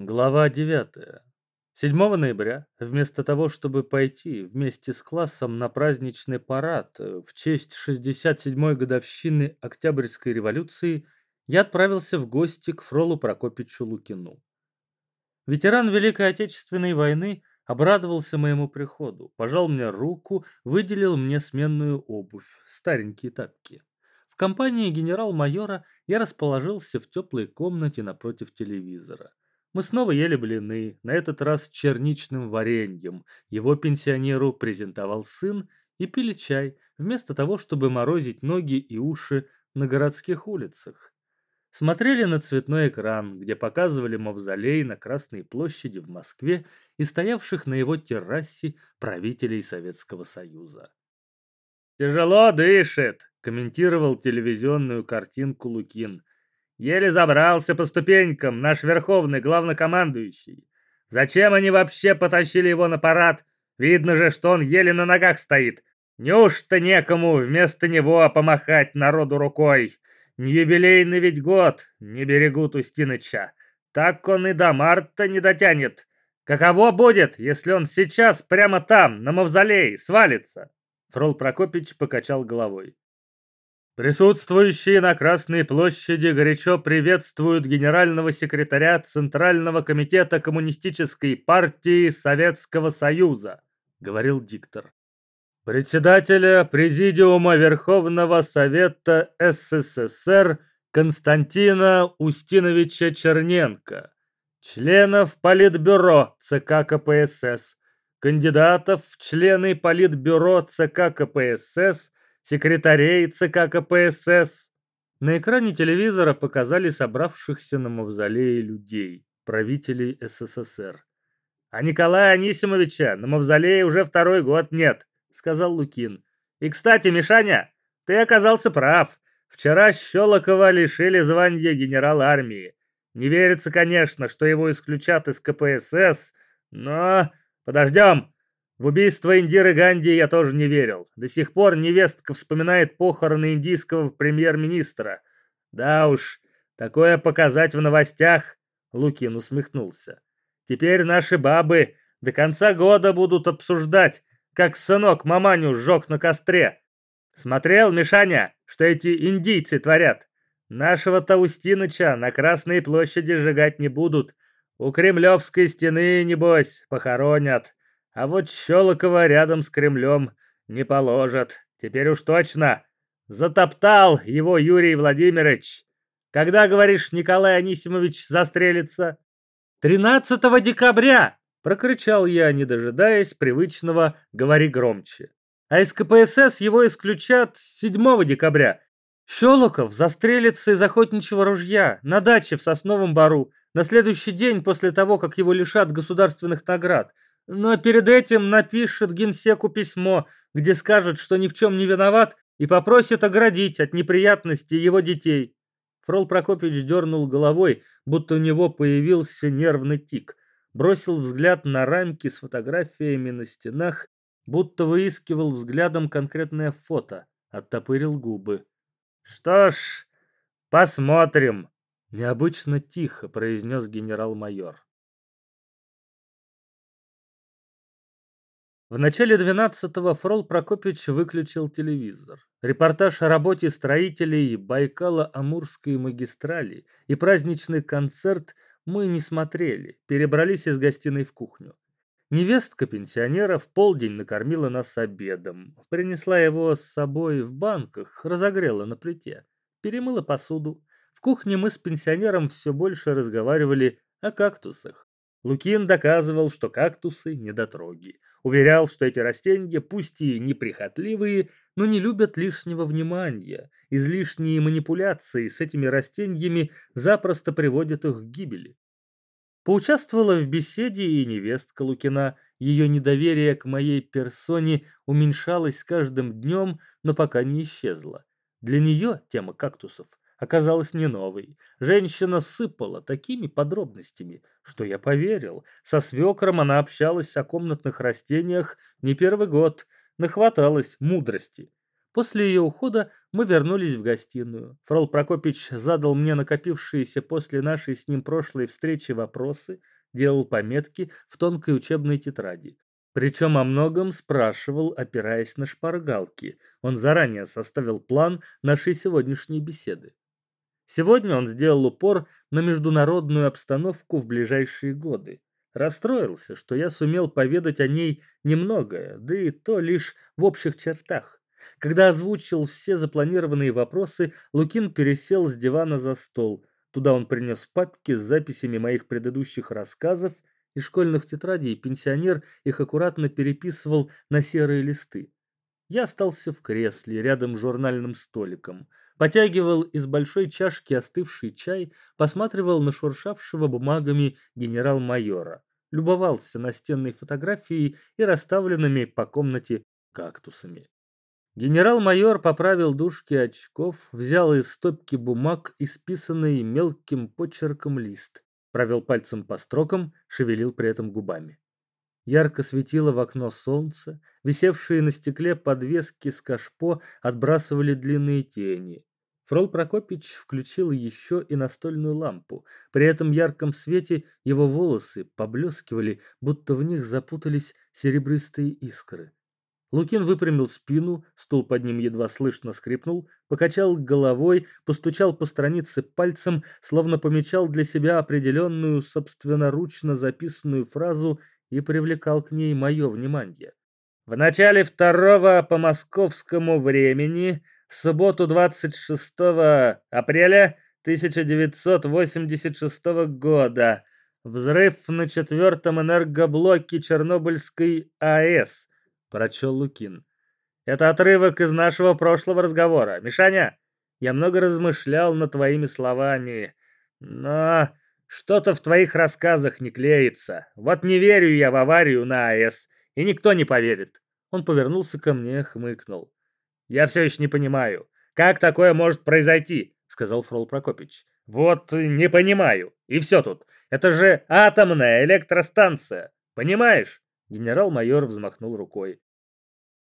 Глава 9. 7 ноября, вместо того, чтобы пойти вместе с классом на праздничный парад э, в честь 67-й годовщины Октябрьской революции, я отправился в гости к Фролу Прокопичу Лукину. Ветеран Великой Отечественной войны обрадовался моему приходу, пожал мне руку, выделил мне сменную обувь, старенькие тапки. В компании генерал-майора я расположился в теплой комнате напротив телевизора. Мы снова ели блины, на этот раз с черничным вареньем. Его пенсионеру презентовал сын и пили чай, вместо того, чтобы морозить ноги и уши на городских улицах. Смотрели на цветной экран, где показывали мавзолей на Красной площади в Москве и стоявших на его террасе правителей Советского Союза. «Тяжело дышит», — комментировал телевизионную картинку Лукин. Еле забрался по ступенькам наш верховный главнокомандующий. Зачем они вообще потащили его на парад? Видно же, что он еле на ногах стоит. Неужто некому вместо него помахать народу рукой? Не юбилейный ведь год, не берегут Устиныча. Так он и до марта не дотянет. Каково будет, если он сейчас прямо там, на мавзолее, свалится?» Фрол Прокопич покачал головой. Присутствующие на Красной площади горячо приветствуют генерального секретаря Центрального комитета Коммунистической партии Советского Союза, говорил диктор. Председателя Президиума Верховного Совета СССР Константина Устиновича Черненко, членов Политбюро ЦК КПСС, кандидатов в члены Политбюро ЦК КПСС секретарей ЦК КПСС. На экране телевизора показали собравшихся на мавзолее людей, правителей СССР. «А Николая Анисимовича на мавзолее уже второй год нет», — сказал Лукин. «И, кстати, Мишаня, ты оказался прав. Вчера Щелокова лишили звания генерала армии. Не верится, конечно, что его исключат из КПСС, но подождем. В убийство Индиры Ганди я тоже не верил. До сих пор невестка вспоминает похороны индийского премьер-министра. Да уж, такое показать в новостях, Лукин усмехнулся. Теперь наши бабы до конца года будут обсуждать, как сынок маманю сжег на костре. Смотрел, Мишаня, что эти индийцы творят? Нашего Таустиныча на Красной площади сжигать не будут. У Кремлевской стены, небось, похоронят. А вот Щелокова рядом с Кремлем не положат. Теперь уж точно. Затоптал его Юрий Владимирович. Когда, говоришь, Николай Анисимович застрелится? 13 декабря! Прокричал я, не дожидаясь привычного «говори громче». А из КПСС его исключат 7 декабря. Щелоков застрелится из охотничьего ружья на даче в Сосновом Бару на следующий день после того, как его лишат государственных наград – но перед этим напишет генсеку письмо, где скажет, что ни в чем не виноват, и попросит оградить от неприятностей его детей. Фрол Прокопьевич дернул головой, будто у него появился нервный тик. Бросил взгляд на рамки с фотографиями на стенах, будто выискивал взглядом конкретное фото. Оттопырил губы. «Что ж, посмотрим», — необычно тихо произнес генерал-майор. В начале 12-го Фрол Прокопьевич выключил телевизор. Репортаж о работе строителей Байкала-Амурской магистрали и праздничный концерт мы не смотрели, перебрались из гостиной в кухню. Невестка пенсионера в полдень накормила нас обедом, принесла его с собой в банках, разогрела на плите, перемыла посуду. В кухне мы с пенсионером все больше разговаривали о кактусах. Лукин доказывал, что кактусы – недотроги. Уверял, что эти растения, пусть и неприхотливые, но не любят лишнего внимания. Излишние манипуляции с этими растениями запросто приводят их к гибели. Поучаствовала в беседе и невестка Лукина. Ее недоверие к моей персоне уменьшалось с каждым днем, но пока не исчезло. Для нее тема кактусов оказалась не новой. Женщина сыпала такими подробностями, что я поверил. Со свекром она общалась о комнатных растениях не первый год, нахваталась мудрости. После ее ухода мы вернулись в гостиную. Фрол Прокопич задал мне накопившиеся после нашей с ним прошлой встречи вопросы, делал пометки в тонкой учебной тетради. Причем о многом спрашивал, опираясь на шпаргалки. Он заранее составил план нашей сегодняшней беседы. Сегодня он сделал упор на международную обстановку в ближайшие годы. Расстроился, что я сумел поведать о ней немногое, да и то лишь в общих чертах. Когда озвучил все запланированные вопросы, Лукин пересел с дивана за стол. Туда он принес папки с записями моих предыдущих рассказов из школьных тетрадей, пенсионер их аккуратно переписывал на серые листы. Я остался в кресле рядом с журнальным столиком, потягивал из большой чашки остывший чай, посматривал на шуршавшего бумагами генерал-майора, любовался настенной фотографией и расставленными по комнате кактусами. Генерал-майор поправил дужки очков, взял из стопки бумаг исписанный мелким почерком лист, провел пальцем по строкам, шевелил при этом губами. Ярко светило в окно солнце, висевшие на стекле подвески с кашпо отбрасывали длинные тени. Фрол Прокопич включил еще и настольную лампу. При этом ярком свете его волосы поблескивали, будто в них запутались серебристые искры. Лукин выпрямил спину, стул под ним едва слышно скрипнул, покачал головой, постучал по странице пальцем, словно помечал для себя определенную, собственноручно записанную фразу и привлекал к ней мое внимание. В начале второго по московскому времени, в субботу 26 апреля 1986 года, взрыв на четвертом энергоблоке Чернобыльской АЭС – прочел Лукин. Это отрывок из нашего прошлого разговора. Мишаня, я много размышлял над твоими словами, но что-то в твоих рассказах не клеится. Вот не верю я в аварию на АЭС, и никто не поверит. Он повернулся ко мне, хмыкнул. Я все еще не понимаю, как такое может произойти, сказал Фрол Прокопич. Вот не понимаю. И все тут. Это же атомная электростанция. Понимаешь? Генерал-майор взмахнул рукой.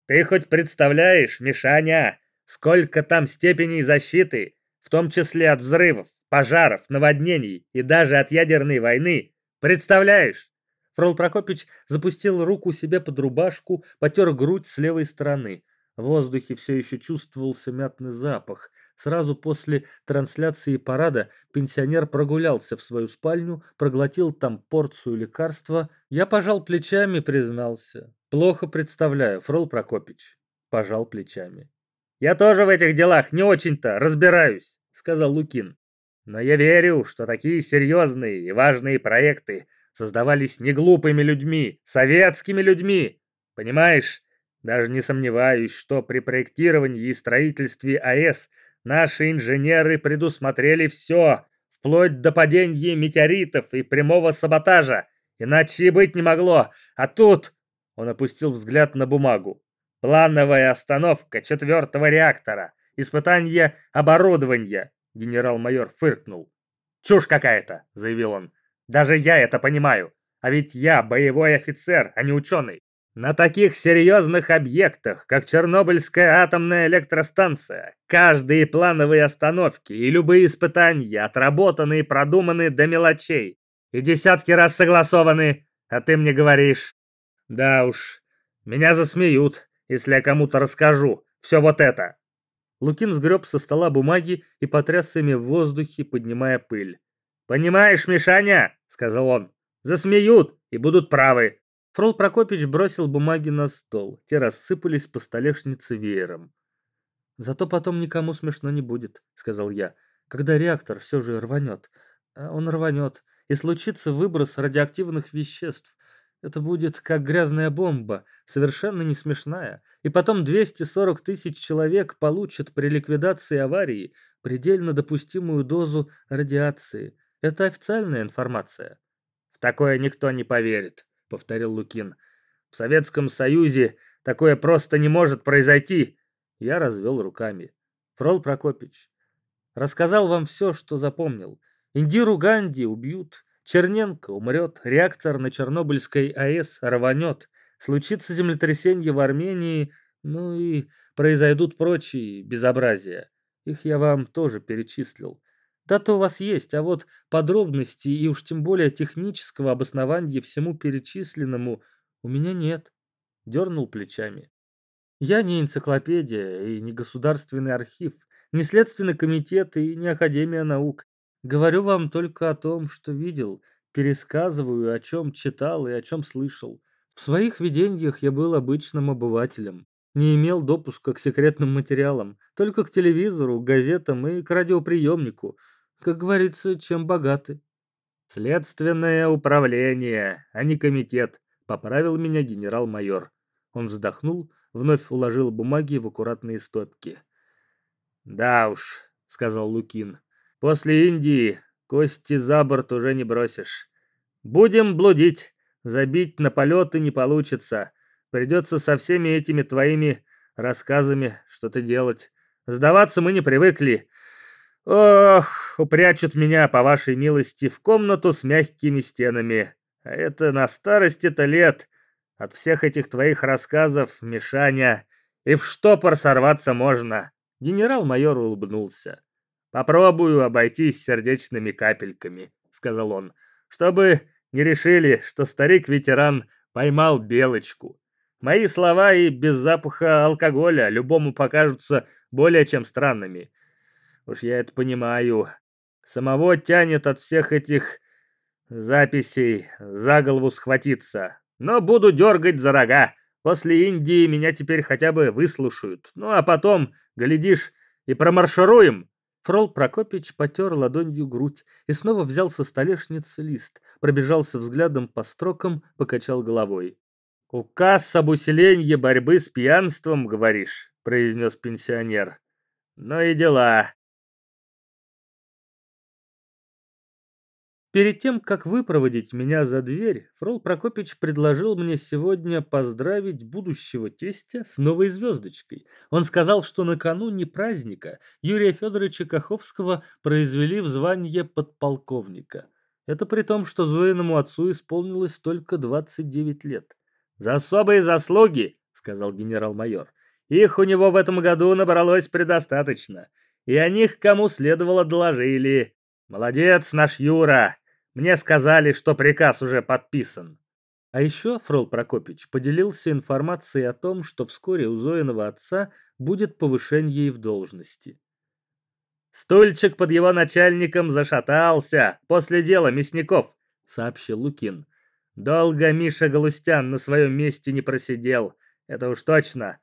«Ты хоть представляешь, Мишаня, сколько там степеней защиты, в том числе от взрывов, пожаров, наводнений и даже от ядерной войны? Представляешь?» Фрол Прокопич запустил руку себе под рубашку, потер грудь с левой стороны. В воздухе все еще чувствовался мятный запах. Сразу после трансляции парада пенсионер прогулялся в свою спальню, проглотил там порцию лекарства. Я пожал плечами, признался. Плохо представляю, Фрол Прокопич. Пожал плечами. Я тоже в этих делах не очень-то разбираюсь, сказал Лукин. Но я верю, что такие серьезные и важные проекты создавались не глупыми людьми, советскими людьми. Понимаешь, даже не сомневаюсь, что при проектировании и строительстве АЭС наши инженеры предусмотрели все, вплоть до падения метеоритов и прямого саботажа. Иначе и быть не могло. А тут... Он опустил взгляд на бумагу. Плановая остановка четвертого реактора. Испытание оборудования. Генерал-майор фыркнул. «Чушь какая-то», — заявил он. «Даже я это понимаю. А ведь я боевой офицер, а не ученый. На таких серьезных объектах, как Чернобыльская атомная электростанция, каждые плановые остановки и любые испытания отработаны и продуманы до мелочей. И десятки раз согласованы, а ты мне говоришь. Да уж, меня засмеют, если я кому-то расскажу все вот это. Лукин сгреб со стола бумаги и потряс ими в воздухе, поднимая пыль. «Понимаешь, Мишаня?» — сказал он. «Засмеют и будут правы. Фрол Прокопич бросил бумаги на стол. Те рассыпались по столешнице веером. «Зато потом никому смешно не будет», — сказал я, — «когда реактор все же рванет. А он рванет, и случится выброс радиоактивных веществ. Это будет как грязная бомба, совершенно не смешная. И потом 240 тысяч человек получат при ликвидации аварии предельно допустимую дозу радиации. Это официальная информация. В такое никто не поверит. — повторил Лукин. «В Советском Союзе такое просто не может произойти!» Я развел руками. «Фрол Прокопич, рассказал вам все, что запомнил. Индиру Ганди убьют, Черненко умрет, реактор на Чернобыльской АЭС рванет, случится землетрясение в Армении, ну и произойдут прочие безобразия. Их я вам тоже перечислил. Дата у вас есть, а вот подробностей и уж тем более технического обоснования всему перечисленному у меня нет. Дернул плечами. Я не энциклопедия и не государственный архив, не следственный комитет и не Академия наук. Говорю вам только о том, что видел, пересказываю, о чем читал и о чем слышал. В своих видениях я был обычным обывателем, не имел допуска к секретным материалам, только к телевизору, газетам и к радиоприемнику. Как говорится, чем богаты. Следственное управление, а не комитет, поправил меня генерал-майор. Он вздохнул, вновь уложил бумаги в аккуратные стопки. «Да уж», — сказал Лукин, — «после Индии кости за борт уже не бросишь. Будем блудить, забить на полеты не получится. Придется со всеми этими твоими рассказами что-то делать. Сдаваться мы не привыкли. Ох, упрячут меня, по вашей милости, в комнату с мягкими стенами. А это на старости-то лет. От всех этих твоих рассказов, Мишаня, и в штопор сорваться можно. Генерал-майор улыбнулся. «Попробую обойтись сердечными капельками», — сказал он, «чтобы не решили, что старик-ветеран поймал белочку. Мои слова и без запаха алкоголя любому покажутся более чем странными. Уж я это понимаю. Самого тянет от всех этих записей за голову схватиться. Но буду дергать за рога. После Индии меня теперь хотя бы выслушают. Ну а потом, глядишь, и промаршируем. Фрол Прокопич потер ладонью грудь и снова взял со столешницы лист, пробежался взглядом по строкам, покачал головой. «Указ об усилении борьбы с пьянством, говоришь?» — произнес пенсионер. «Ну и дела. Перед тем, как выпроводить меня за дверь, Фрол Прокопич предложил мне сегодня поздравить будущего тестя с новой звездочкой. Он сказал, что накануне праздника Юрия Федоровича Каховского произвели в звание подполковника. Это при том, что Зоиному отцу исполнилось только 29 лет. «За особые заслуги», — сказал генерал-майор. «Их у него в этом году набралось предостаточно, и о них кому следовало доложили. Молодец наш Юра!» Мне сказали, что приказ уже подписан. А еще Фрол Прокопич поделился информацией о том, что вскоре у Зоиного отца будет повышение в должности. «Стульчик под его начальником зашатался после дела мясников», — сообщил Лукин. «Долго Миша Галустян на своем месте не просидел, это уж точно.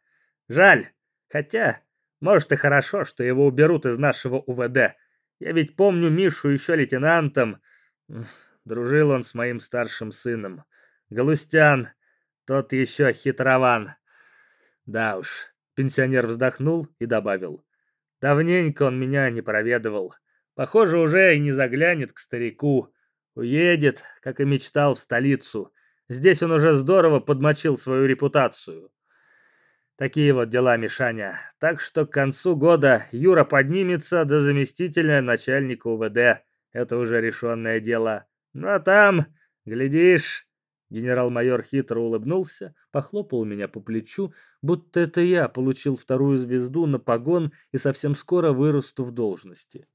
Жаль, хотя, может и хорошо, что его уберут из нашего УВД. Я ведь помню Мишу еще лейтенантом, Дружил он с моим старшим сыном. Галустян, тот еще хитрован. Да уж, пенсионер вздохнул и добавил. Давненько он меня не проведывал. Похоже, уже и не заглянет к старику. Уедет, как и мечтал, в столицу. Здесь он уже здорово подмочил свою репутацию. Такие вот дела, Мишаня. Так что к концу года Юра поднимется до заместителя начальника УВД. Это уже решенное дело. Ну а там, глядишь...» Генерал-майор хитро улыбнулся, похлопал меня по плечу, будто это я получил вторую звезду на погон и совсем скоро вырасту в должности.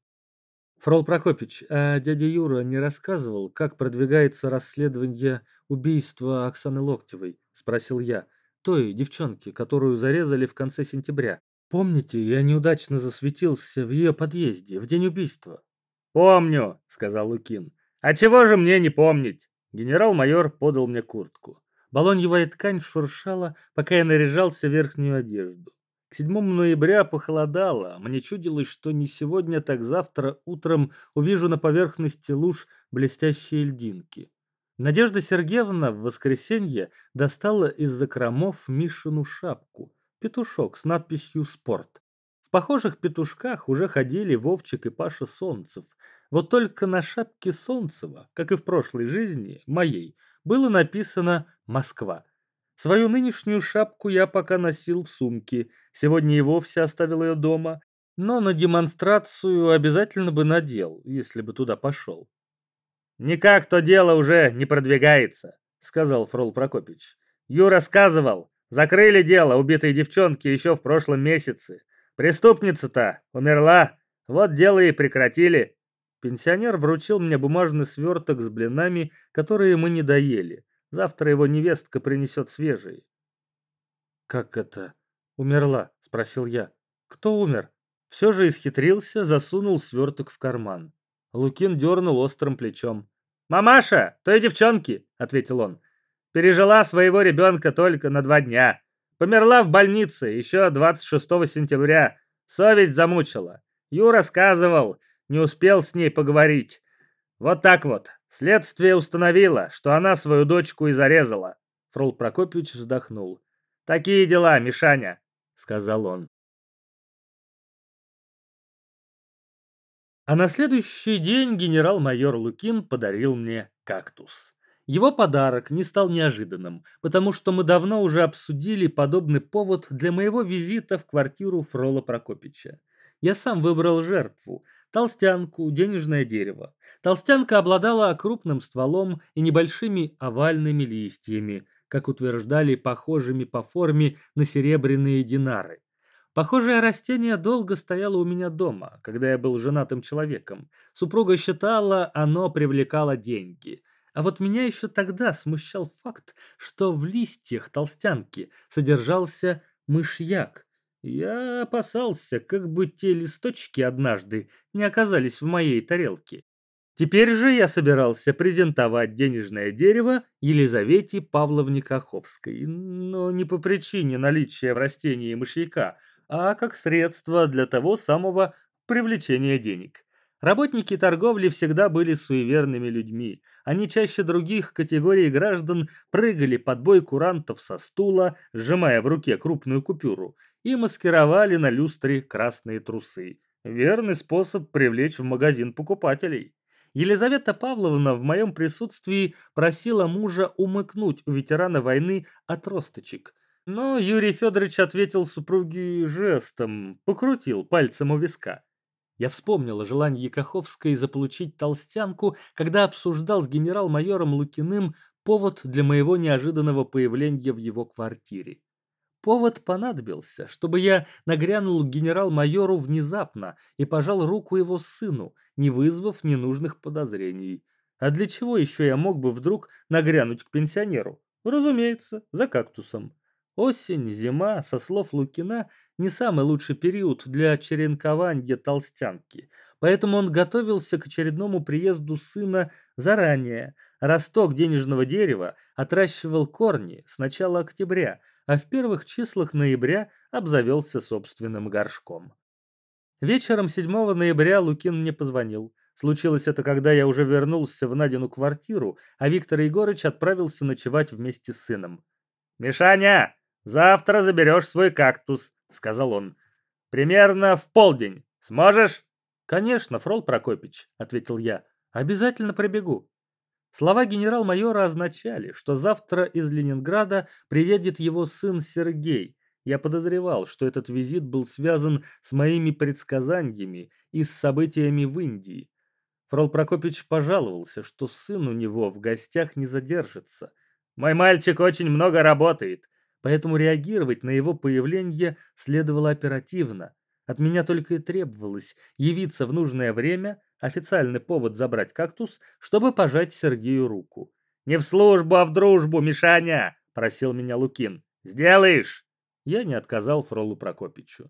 Фрол Прокопич, а дядя Юра не рассказывал, как продвигается расследование убийства Оксаны Локтевой? Спросил я. Той девчонки, которую зарезали в конце сентября. Помните, я неудачно засветился в ее подъезде в день убийства? «Помню», — сказал Лукин. «А чего же мне не помнить?» Генерал-майор подал мне куртку. Балоньевая ткань шуршала, пока я наряжался в верхнюю одежду. К 7 ноября похолодало, мне чудилось, что не сегодня, так завтра утром увижу на поверхности луж блестящие льдинки. Надежда Сергеевна в воскресенье достала из закромов Мишину шапку, петушок с надписью «Спорт». Похожих петушках уже ходили Вовчик и Паша Солнцев. Вот только на шапке Солнцева, как и в прошлой жизни, моей, было написано «Москва». Свою нынешнюю шапку я пока носил в сумке, сегодня и вовсе оставил ее дома, но на демонстрацию обязательно бы надел, если бы туда пошел. «Никак то дело уже не продвигается», — сказал Фрол Прокопич. «Юра сказывал, Закрыли дело убитой девчонки еще в прошлом месяце. Преступница-то умерла, вот дело и прекратили. Пенсионер вручил мне бумажный сверток с блинами, которые мы не доели. Завтра его невестка принесет свежие. «Как это? Умерла?» — спросил я. «Кто умер?» Все же исхитрился, засунул сверток в карман. Лукин дернул острым плечом. «Мамаша, той девчонки!» — ответил он. «Пережила своего ребенка только на два дня. Померла в больнице еще 26 сентября. Совесть замучила. Юра сказывал, не успел с ней поговорить. Вот так вот. Следствие установило, что она свою дочку и зарезала. Фрол Прокопьевич вздохнул. «Такие дела, Мишаня», — сказал он. А на следующий день генерал-майор Лукин подарил мне кактус. Его подарок не стал неожиданным, потому что мы давно уже обсудили подобный повод для моего визита в квартиру Фрола Прокопича. Я сам выбрал жертву – толстянку, денежное дерево. Толстянка обладала крупным стволом и небольшими овальными листьями, как утверждали похожими по форме на серебряные динары. Похожее растение долго стояло у меня дома, когда я был женатым человеком. Супруга считала, оно привлекало деньги. А вот меня еще тогда смущал факт, что в листьях толстянки содержался мышьяк. Я опасался, как бы те листочки однажды не оказались в моей тарелке. Теперь же я собирался презентовать денежное дерево Елизавете Павловне Каховской, но не по причине наличия в растении мышьяка, а как средство для того самого привлечения денег. Работники торговли всегда были суеверными людьми. Они чаще других категорий граждан прыгали под бой курантов со стула, сжимая в руке крупную купюру, и маскировали на люстре красные трусы. Верный способ привлечь в магазин покупателей. Елизавета Павловна в моем присутствии просила мужа умыкнуть у ветерана войны отросточек, но Юрий Федорович ответил супруге жестом, покрутил пальцем у виска. Я вспомнил о желании Каховской заполучить толстянку, когда обсуждал с генерал-майором Лукиным повод для моего неожиданного появления в его квартире. Повод понадобился, чтобы я нагрянул генерал-майору внезапно и пожал руку его сыну, не вызвав ненужных подозрений. А для чего еще я мог бы вдруг нагрянуть к пенсионеру? Разумеется, за кактусом. Осень, зима, со слов Лукина, не самый лучший период для черенкования толстянки, поэтому он готовился к очередному приезду сына заранее. Росток денежного дерева отращивал корни с начала октября, а в первых числах ноября обзавелся собственным горшком. Вечером 7 ноября Лукин мне позвонил. Случилось это, когда я уже вернулся в Надину квартиру, а Виктор Егорыч отправился ночевать вместе с сыном. «Мишаня, «Завтра заберешь свой кактус», — сказал он. «Примерно в полдень. Сможешь?» «Конечно, Фрол Прокопич», — ответил я. «Обязательно пробегу». Слова генерал-майора означали, что завтра из Ленинграда приедет его сын Сергей. Я подозревал, что этот визит был связан с моими предсказаниями и с событиями в Индии. Фрол Прокопич пожаловался, что сын у него в гостях не задержится. «Мой мальчик очень много работает поэтому реагировать на его появление следовало оперативно. От меня только и требовалось явиться в нужное время, официальный повод забрать кактус, чтобы пожать Сергею руку. «Не в службу, а в дружбу, Мишаня!» – просил меня Лукин. «Сделаешь!» Я не отказал Фролу Прокопичу.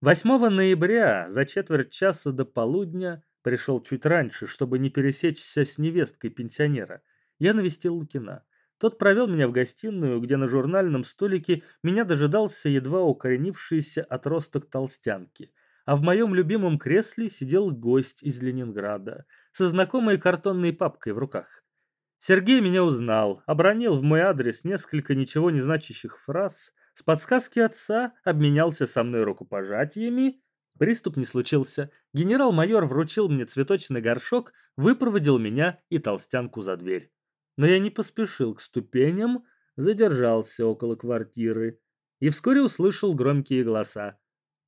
8 ноября, за четверть часа до полудня, пришел чуть раньше, чтобы не пересечься с невесткой пенсионера, я навестил Лукина. Тот провел меня в гостиную, где на журнальном столике меня дожидался едва укоренившийся отросток толстянки, а в моем любимом кресле сидел гость из Ленинграда со знакомой картонной папкой в руках. Сергей меня узнал, обронил в мой адрес несколько ничего не значащих фраз, с подсказки отца обменялся со мной рукопожатиями. Приступ не случился. Генерал-майор вручил мне цветочный горшок, выпроводил меня и толстянку за дверь но я не поспешил к ступеням, задержался около квартиры и вскоре услышал громкие голоса.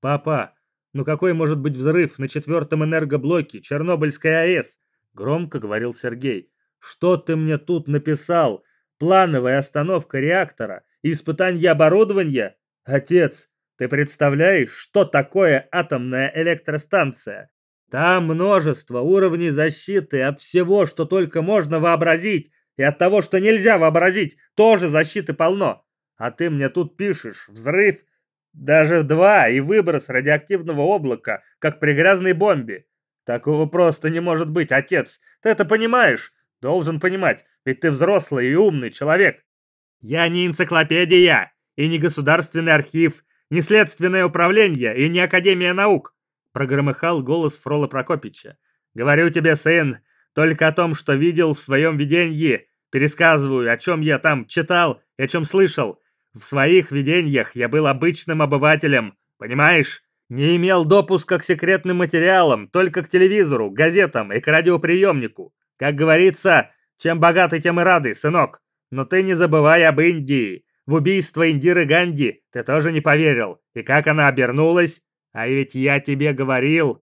«Папа, ну какой может быть взрыв на четвертом энергоблоке Чернобыльской АЭС?» — громко говорил Сергей. «Что ты мне тут написал? Плановая остановка реактора и испытания оборудования? Отец, ты представляешь, что такое атомная электростанция? Там множество уровней защиты от всего, что только можно вообразить, и от того, что нельзя вообразить, тоже защиты полно. А ты мне тут пишешь, взрыв, даже два, и выброс радиоактивного облака, как при грязной бомбе. Такого просто не может быть, отец. Ты это понимаешь? Должен понимать, ведь ты взрослый и умный человек. Я не энциклопедия, и не государственный архив, не следственное управление, и не Академия наук прогромыхал голос Фрола Прокопича. «Говорю тебе, сын, только о том, что видел в своем видении. Пересказываю, о чем я там читал и о чем слышал. В своих видениях я был обычным обывателем, понимаешь? Не имел допуска к секретным материалам, только к телевизору, газетам и к радиоприемнику. Как говорится, чем богаты, тем и рады, сынок. Но ты не забывай об Индии. В убийство Индиры Ганди ты тоже не поверил. И как она обернулась? А ведь я тебе говорил!»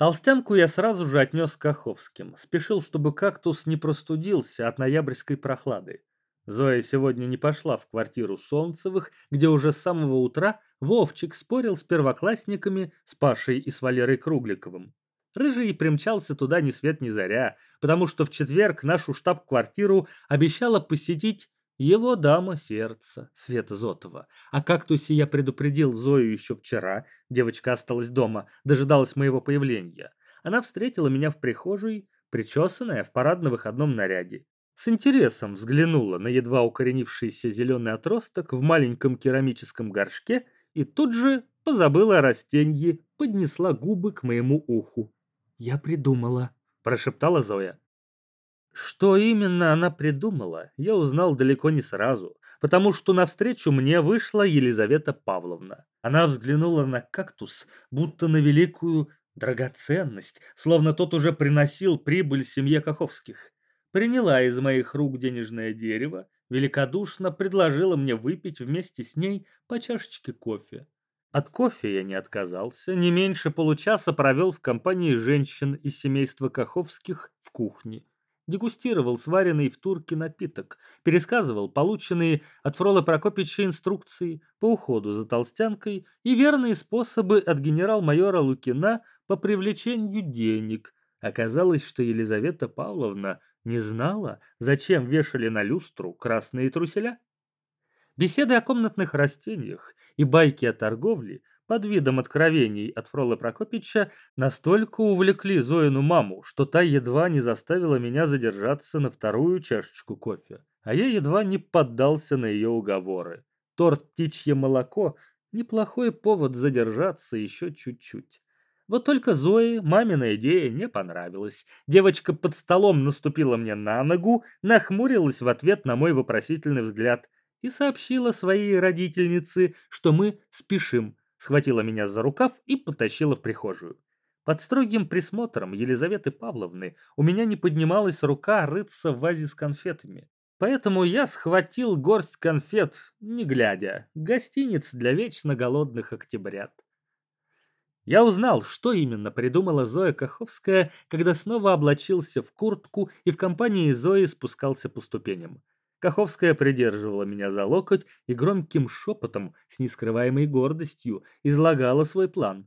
Толстянку я сразу же отнес к Каховским. Спешил, чтобы кактус не простудился от ноябрьской прохлады. Зоя сегодня не пошла в квартиру Солнцевых, где уже с самого утра Вовчик спорил с первоклассниками, с Пашей и с Валерой Кругликовым. Рыжий примчался туда ни свет ни заря, потому что в четверг нашу штаб-квартиру обещала посетить его дама сердца, Света Зотова. О кактусе я предупредил Зою еще вчера. Девочка осталась дома, дожидалась моего появления. Она встретила меня в прихожей, причесанная в парадно-выходном наряде. С интересом взглянула на едва укоренившийся зеленый отросток в маленьком керамическом горшке и тут же позабыла о растенье, поднесла губы к моему уху. «Я придумала», – прошептала Зоя. Что именно она придумала, я узнал далеко не сразу, потому что навстречу мне вышла Елизавета Павловна. Она взглянула на кактус, будто на великую драгоценность, словно тот уже приносил прибыль семье Каховских. Приняла из моих рук денежное дерево, великодушно предложила мне выпить вместе с ней по чашечке кофе. От кофе я не отказался, не меньше получаса провел в компании женщин из семейства Каховских в кухне дегустировал сваренный в турке напиток, пересказывал полученные от Фрола Прокопича инструкции по уходу за толстянкой и верные способы от генерал-майора Лукина по привлечению денег. Оказалось, что Елизавета Павловна не знала, зачем вешали на люстру красные труселя. Беседы о комнатных растениях и байки о торговле под видом откровений от Фрола Прокопича настолько увлекли Зоину маму, что та едва не заставила меня задержаться на вторую чашечку кофе, а я едва не поддался на ее уговоры. Торт «Птичье молоко» — неплохой повод задержаться еще чуть-чуть. Вот только Зое мамина идея не понравилась. Девочка под столом наступила мне на ногу, нахмурилась в ответ на мой вопросительный взгляд и сообщила своей родительнице, что мы спешим, схватила меня за рукав и потащила в прихожую. Под строгим присмотром Елизаветы Павловны у меня не поднималась рука рыться в вазе с конфетами. Поэтому я схватил горсть конфет, не глядя, гостиниц для вечно голодных октябрят. Я узнал, что именно придумала Зоя Каховская, когда снова облачился в куртку и в компании Зои спускался по ступеням. Каховская придерживала меня за локоть и громким шепотом, с нескрываемой гордостью, излагала свой план.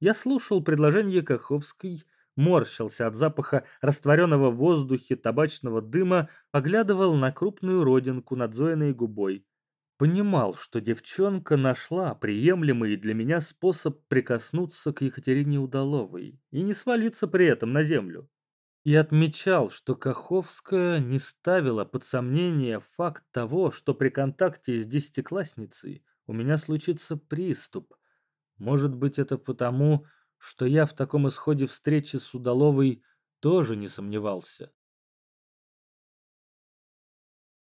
Я слушал предложение Каховской, морщился от запаха растворенного в воздухе табачного дыма, поглядывал на крупную родинку над Зоиной губой. Понимал, что девчонка нашла приемлемый для меня способ прикоснуться к Екатерине Удаловой и не свалиться при этом на землю и отмечал, что Каховская не ставила под сомнение факт того, что при контакте с десятиклассницей у меня случится приступ. Может быть, это потому, что я в таком исходе встречи с Удаловой тоже не сомневался.